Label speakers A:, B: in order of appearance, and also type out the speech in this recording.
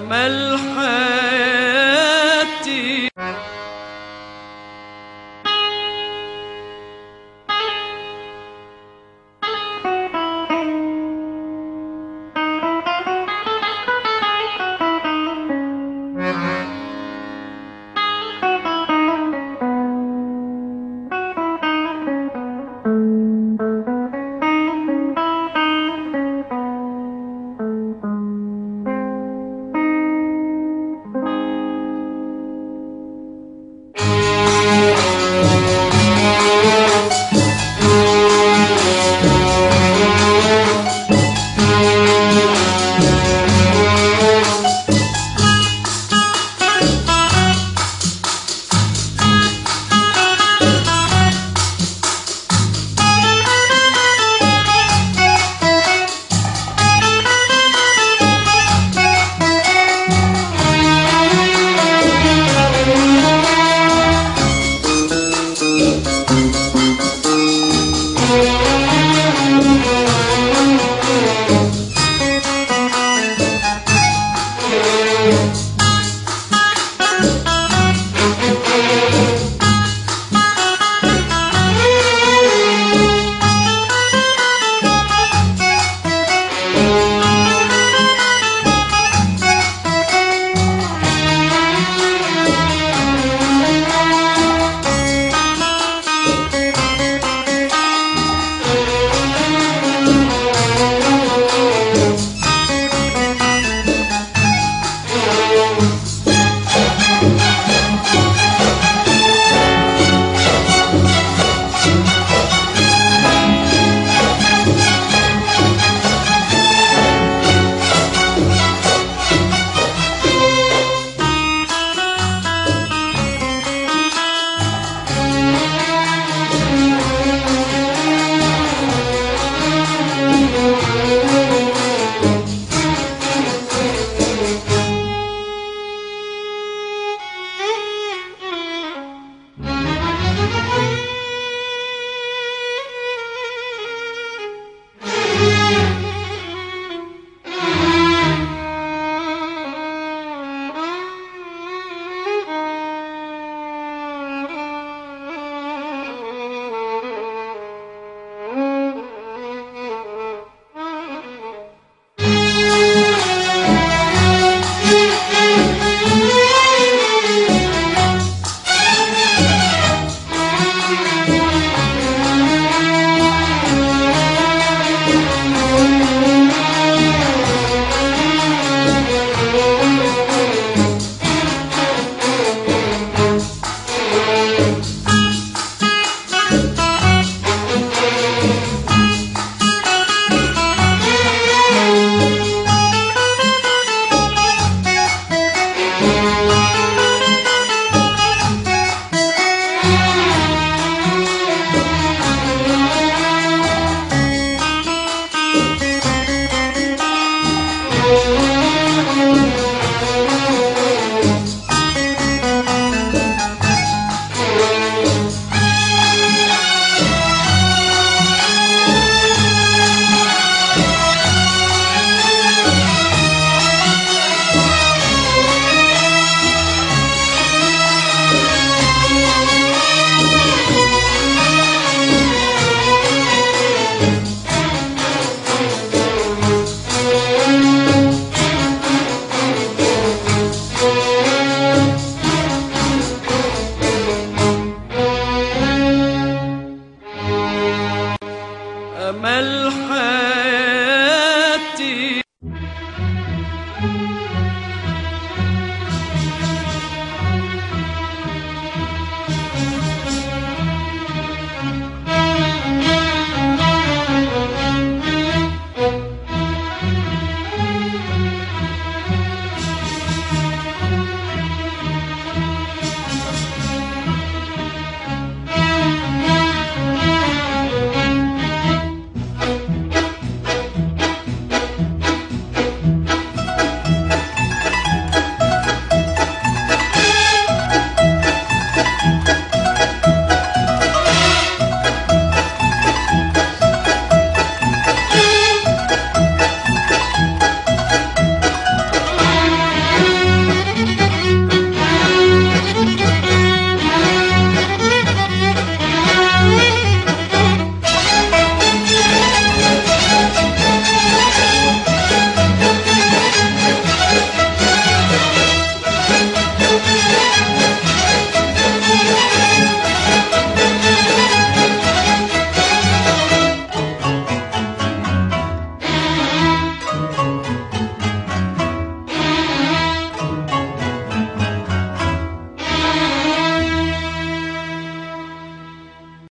A: أمل حياتي